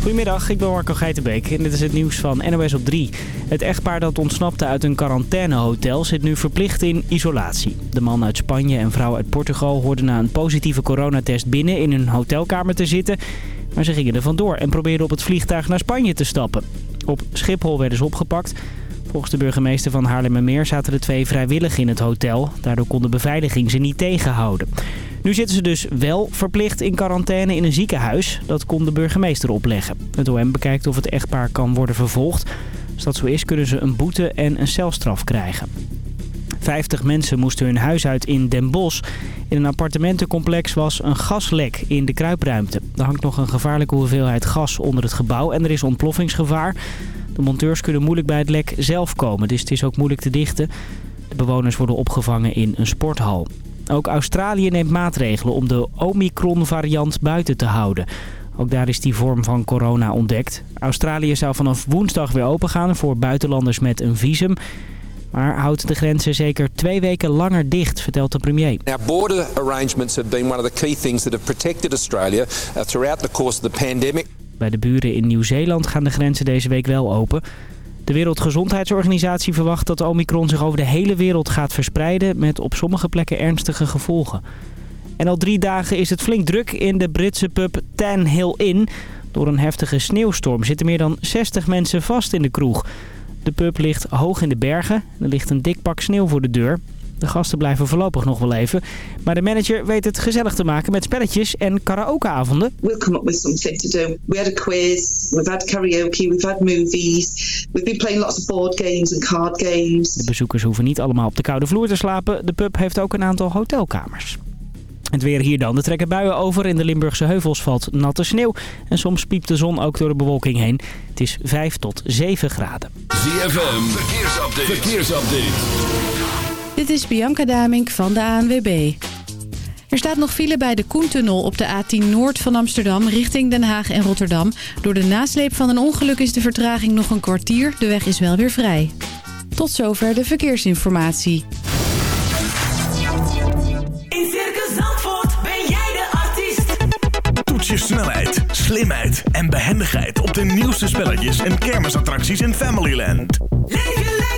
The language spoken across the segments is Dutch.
Goedemiddag, ik ben Marco Geitenbeek en dit is het nieuws van NOS op 3. Het echtpaar dat ontsnapte uit een quarantainehotel zit nu verplicht in isolatie. De man uit Spanje en vrouw uit Portugal hoorden na een positieve coronatest binnen in hun hotelkamer te zitten. Maar ze gingen er vandoor en probeerden op het vliegtuig naar Spanje te stappen. Op Schiphol werden ze opgepakt. Volgens de burgemeester van Haarlemmermeer zaten de twee vrijwillig in het hotel. Daardoor kon de beveiliging ze niet tegenhouden. Nu zitten ze dus wel verplicht in quarantaine in een ziekenhuis. Dat kon de burgemeester opleggen. Het OM bekijkt of het echtpaar kan worden vervolgd. Als dat zo is kunnen ze een boete en een celstraf krijgen. 50 mensen moesten hun huis uit in Den Bosch. In een appartementencomplex was een gaslek in de kruipruimte. Er hangt nog een gevaarlijke hoeveelheid gas onder het gebouw en er is ontploffingsgevaar. De monteurs kunnen moeilijk bij het lek zelf komen, dus het is ook moeilijk te dichten. De bewoners worden opgevangen in een sporthal. Ook Australië neemt maatregelen om de Omicron-variant buiten te houden. Ook daar is die vorm van corona ontdekt. Australië zou vanaf woensdag weer opengaan voor buitenlanders met een visum. Maar houdt de grenzen zeker twee weken langer dicht, vertelt de premier. Our border arrangements have been one of the key things that have protected Australia uh, throughout the course of the pandemic. Bij de buren in Nieuw-Zeeland gaan de grenzen deze week wel open. De Wereldgezondheidsorganisatie verwacht dat Omicron zich over de hele wereld gaat verspreiden... met op sommige plekken ernstige gevolgen. En al drie dagen is het flink druk in de Britse pub Tan Hill Inn. Door een heftige sneeuwstorm zitten meer dan 60 mensen vast in de kroeg. De pub ligt hoog in de bergen. Er ligt een dik pak sneeuw voor de deur. De gasten blijven voorlopig nog wel even. Maar de manager weet het gezellig te maken met spelletjes en karaokeavonden. We'll come up with something to do. We had a quiz, we've had karaoke, we've had movies. We've been playing lots of board games and card games. De bezoekers hoeven niet allemaal op de koude vloer te slapen. De pub heeft ook een aantal hotelkamers. Het weer hier dan. Er trekken buien over. In de Limburgse heuvels valt natte sneeuw. En soms piept de zon ook door de bewolking heen. Het is 5 tot 7 graden. ZFM, verkeersupdate. verkeersupdate. Dit is Bianca Damink van de ANWB. Er staat nog file bij de Koentunnel op de A10 Noord van Amsterdam richting Den Haag en Rotterdam. Door de nasleep van een ongeluk is de vertraging nog een kwartier. De weg is wel weer vrij. Tot zover de verkeersinformatie. In Circus Zandvoort ben jij de artiest. Toets je snelheid, slimheid en behendigheid op de nieuwste spelletjes en kermisattracties in Familyland. Leef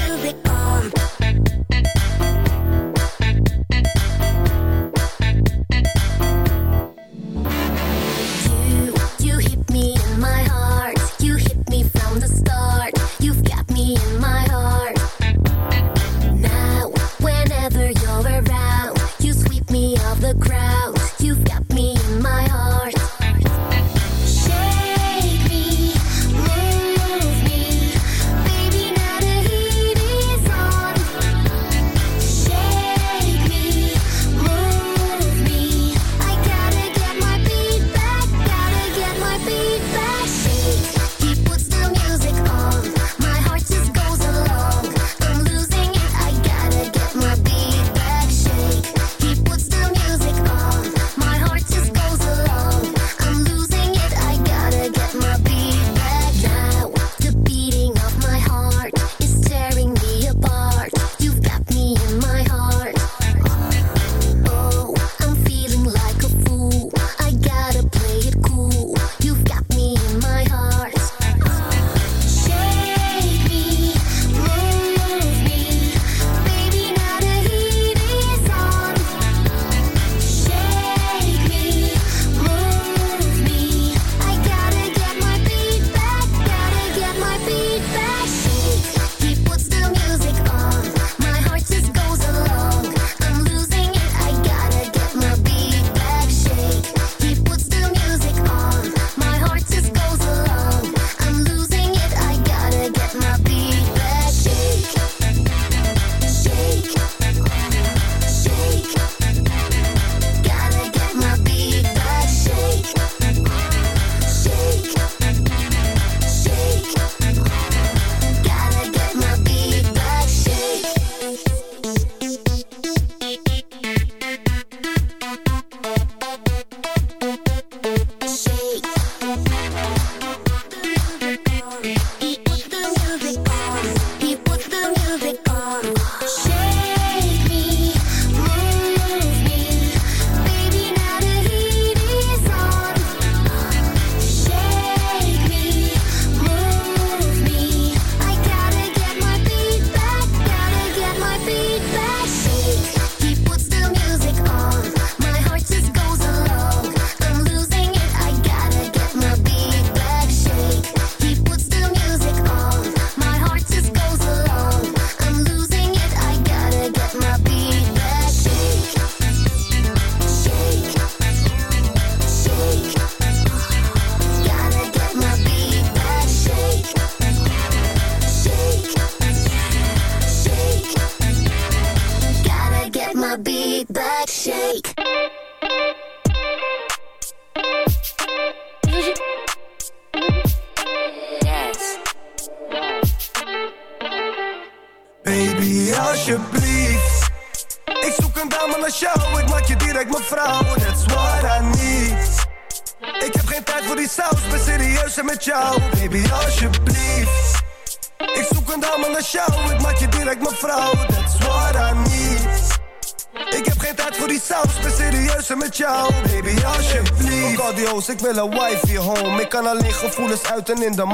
Home. Ik kan alleen gevoelens uiten in de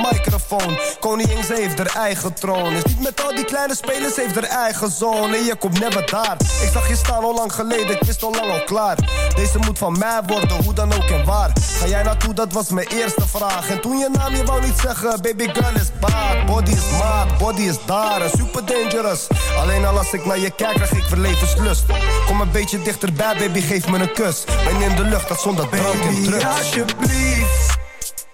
microfoon. Koningin, ze heeft haar eigen troon. Is niet met al die kleine spelers, heeft haar eigen zone. En je komt never daar. Ik zag je staan al lang geleden, ik wist al lang al klaar. Deze moet van mij worden, hoe dan ook en waar. Ga jij naartoe, dat was mijn eerste vraag. En toen je naam, je wou niet zeggen, baby girl is bad. Body is maat, body is daar, super dangerous. Alleen al als ik naar je kijk, krijg ik verlevenslust. Kom een beetje dichterbij, baby, geef me een kus. Ben in de lucht, dat zonder drank en drugs. alsjeblieft.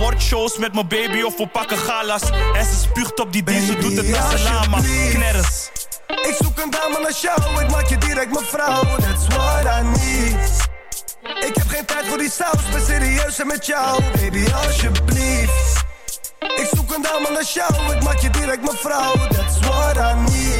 Awardshows met mijn baby of we pakken galas. En ze spuugt op die die, ze doet het met z'n lama. Knerres. Ik zoek een dame naar jou, ik maak je direct mijn vrouw. That's what I need. Ik heb geen tijd voor die saus, ben serieus en met jou. Baby, alsjeblieft. Ik zoek een dame naar jou, ik maak je direct mijn vrouw. That's what I need.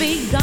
be gone.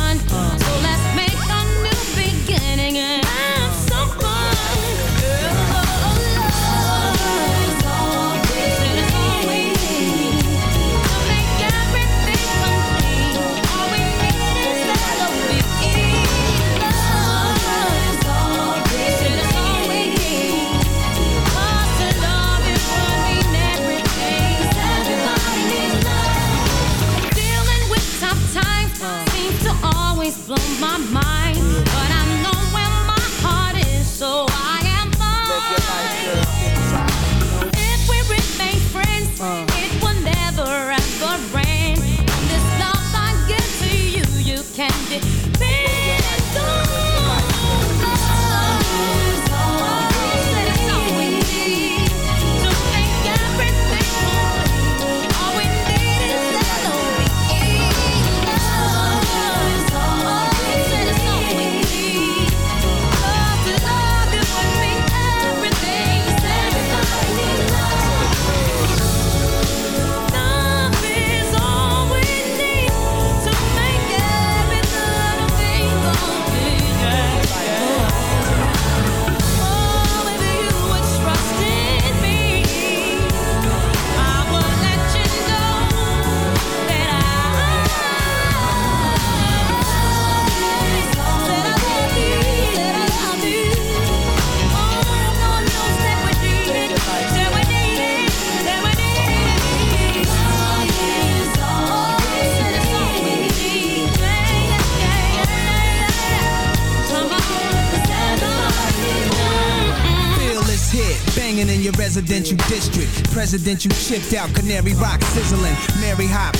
District, presidential chipped out, Canary Rock sizzling. Mary Hot,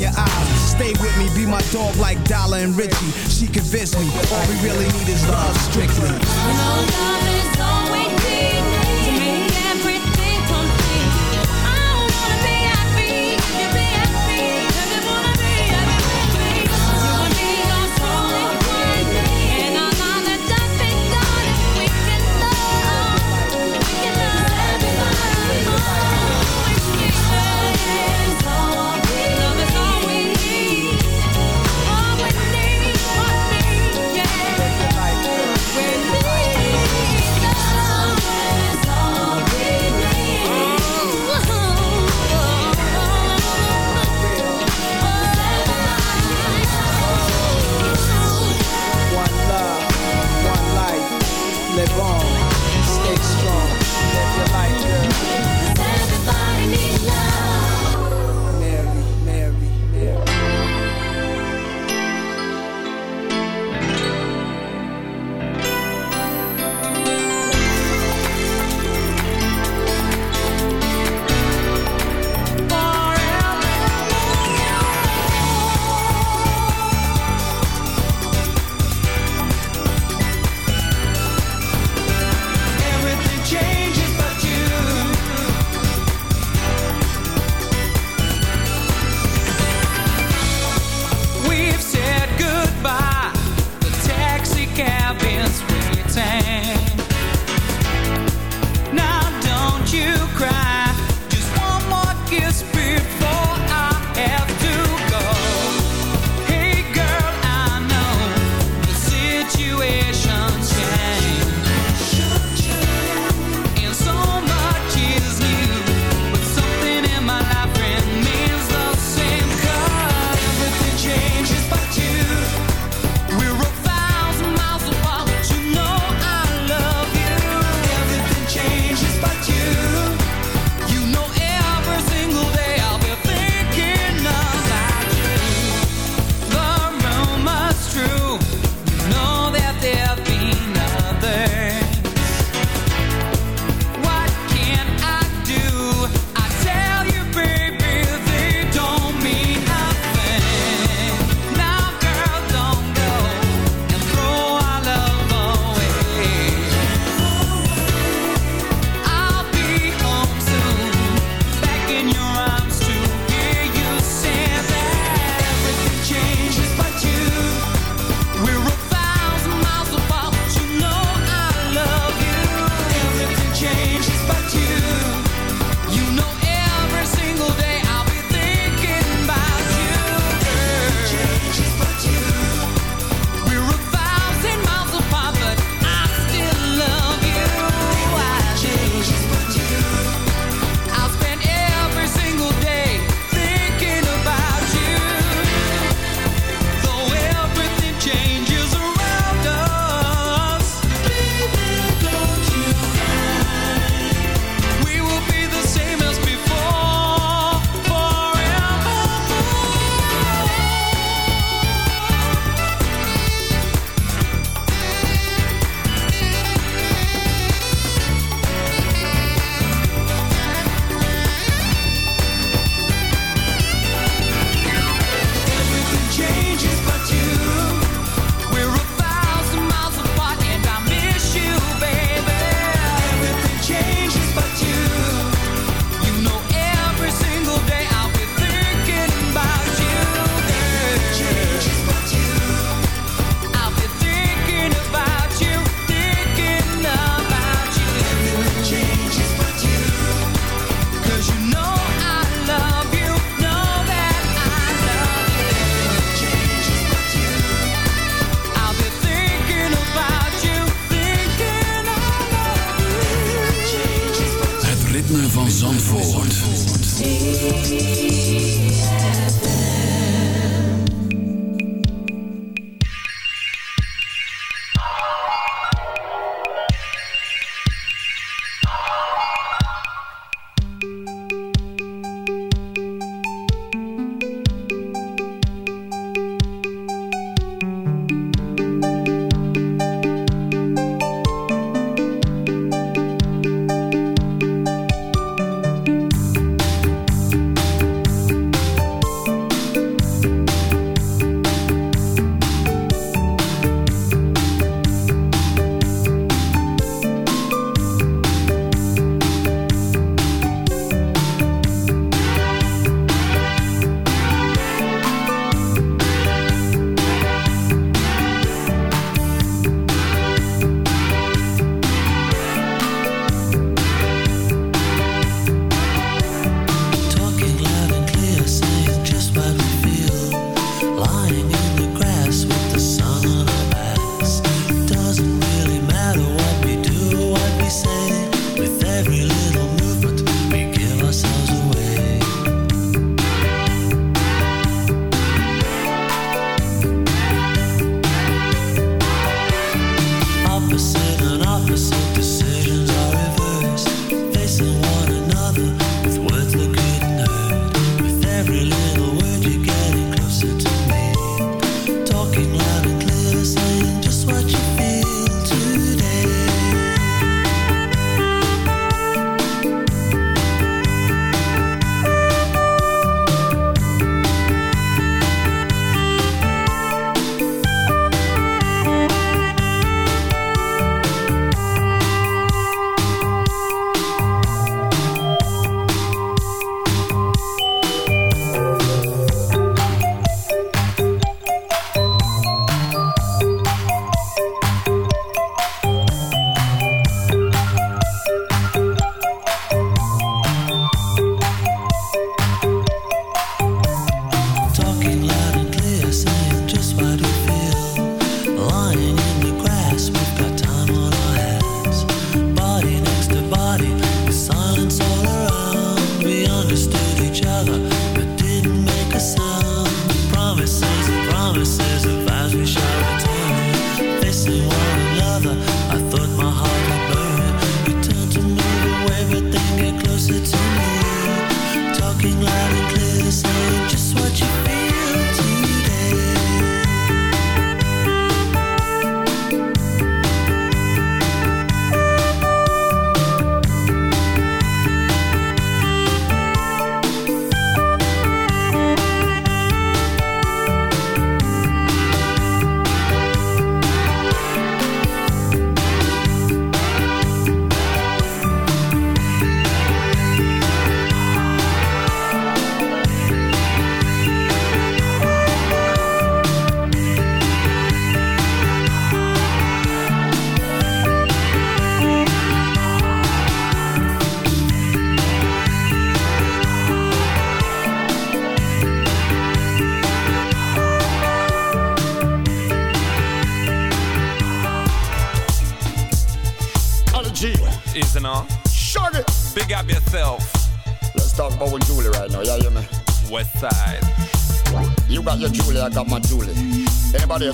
your eyes? Stay with me, be my dog like Dollar and Richie. She convinced me, all we really need is love strictly. One tears.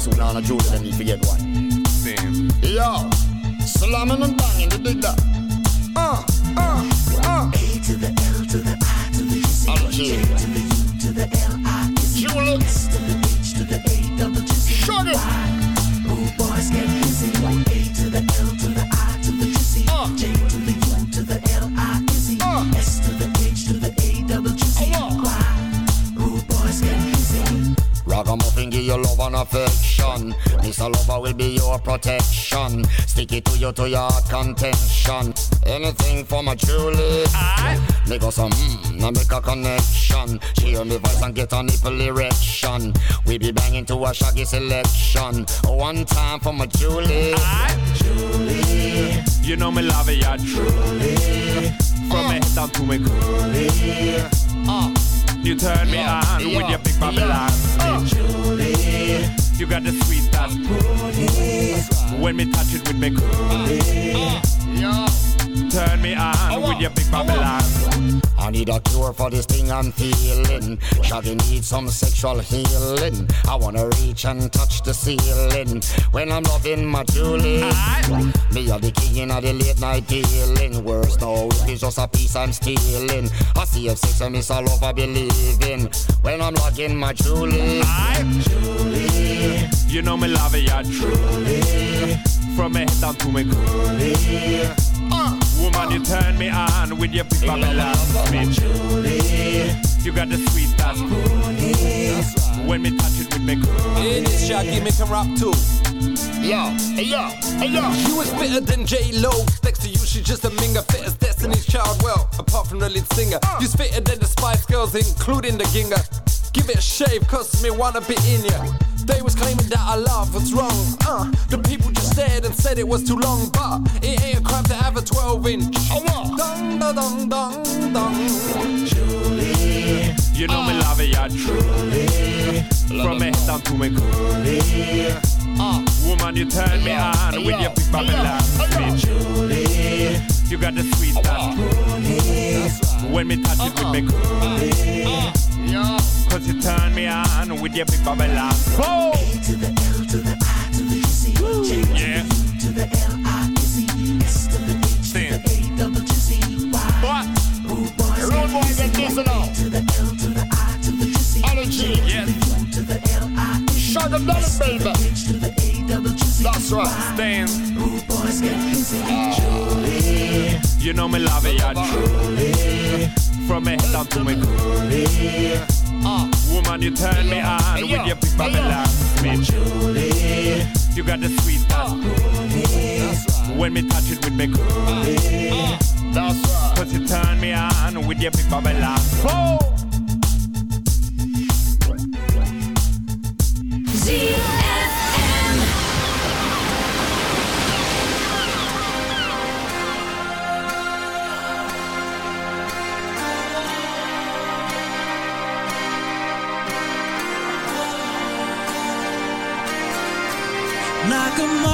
soon on a June, then me forget why. you to your contention. Anything for my Julie. Mm, I make us a mmm, now make a connection. She hear me voice and get a nipple erection. We be banging to a shaggy selection. One time for my Julie. Julie, you know me love ya yeah, truly. From me head down to me coolie. Uh. You turn me yeah, on yeah, with your big Babylon. Yeah. Uh. Julie, you got the sweet booty. When me touch it with me cool. Uh, yeah. Turn me on oh, with your big Babylon. Oh, I need a cure for this thing I'm feeling. Shaggy needs some sexual healing. I wanna reach and touch the ceiling when I'm loving my Julie. Me are the king of the late night dealing. Worse no, it's just a piece I'm stealing. I see if sex and miss all over believing when I'm loving my Julie. Julie, you know me love ya truly. From me head down to me coolie. Uh, you turn me on with your big Babylon me Julie. You got the sweet that's coolie. When me touch it with me coolie. Hey, this Shaggy make him rap too. Yo, hey yo, hey yo. You is fitter than J Lo. Next to you, she's just a minger. Fit as Destiny's Child. Well, apart from the lead singer, you's fitter than the Spice Girls, including the Ginger. Give it a shave, cause me wanna be in ya. They was claiming that our love was wrong. Uh, the people just stared and said it was too long, but it ain't a crime to have a 12 inch. Oh, what? Dong, da, dong, dong, dong. Julie, you know me love it, ya truly. From me head down to me coolie. Uh, woman, you turn me on with your big Babylon me Julie. You got the sweet that's coolie. When me touch it with me coolie. Cause you turn me on with your big Babylon. Oh! to the L to the I to the Z. Yeah. To the L I Z S to the H to the A double G Z Y. What? Rude boys Rude boys get this. To the L to the I to the G Z. Energy. Yes. To the L I Z. Shut them down, baby. H to the A double G Z. That's right. Stand. Rude boys get busy. Julie. Ah. You know me love ya truly. From me head down to me coolie. Uh, woman, you turn me on with your big Babylon me Julie. You got the sweet that's coolie. When me touch it with me coolie. That's right. Cause you turn me on with your big Babylon. Oh! ZFM. the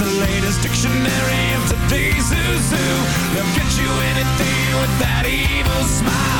the latest dictionary of today's who's who. They'll get you anything with that evil smile.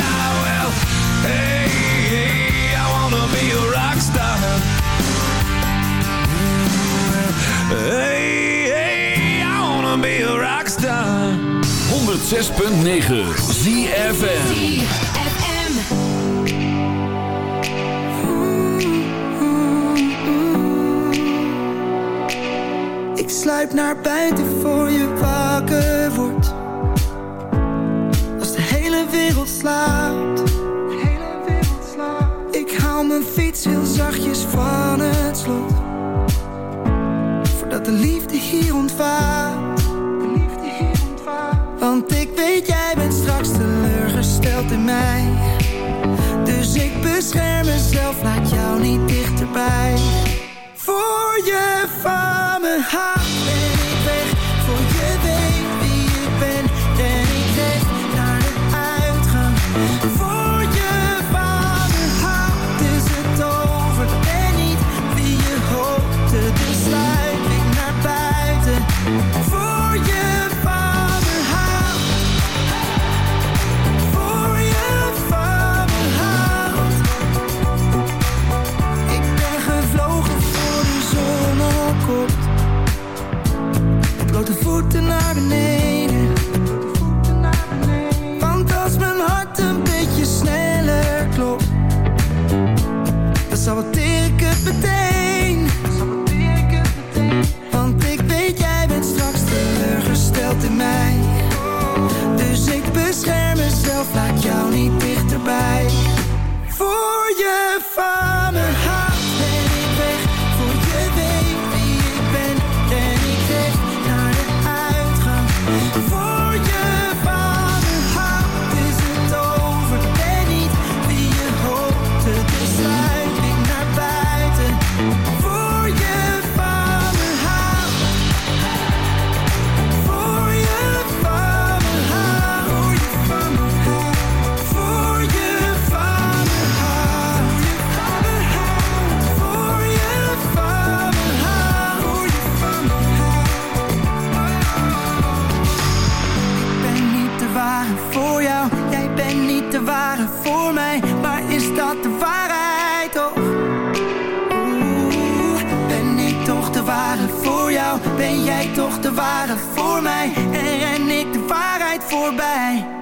dial. Well, hey, hey, I wanna be a rock star. Hey, hey, I wanna be a rock star. 106.9 ZFM. Ik sluip naar buiten voor je wakker wordt. Wereld slaapt. Ik haal mijn fiets heel zachtjes van het slot. Voordat de liefde hier ontvaart. Want ik weet jij bent straks teleurgesteld in mij. Dus ik bescherm mezelf, laat jou niet dichterbij. Voor je van me houdt mij? En ren ik de waarheid voorbij?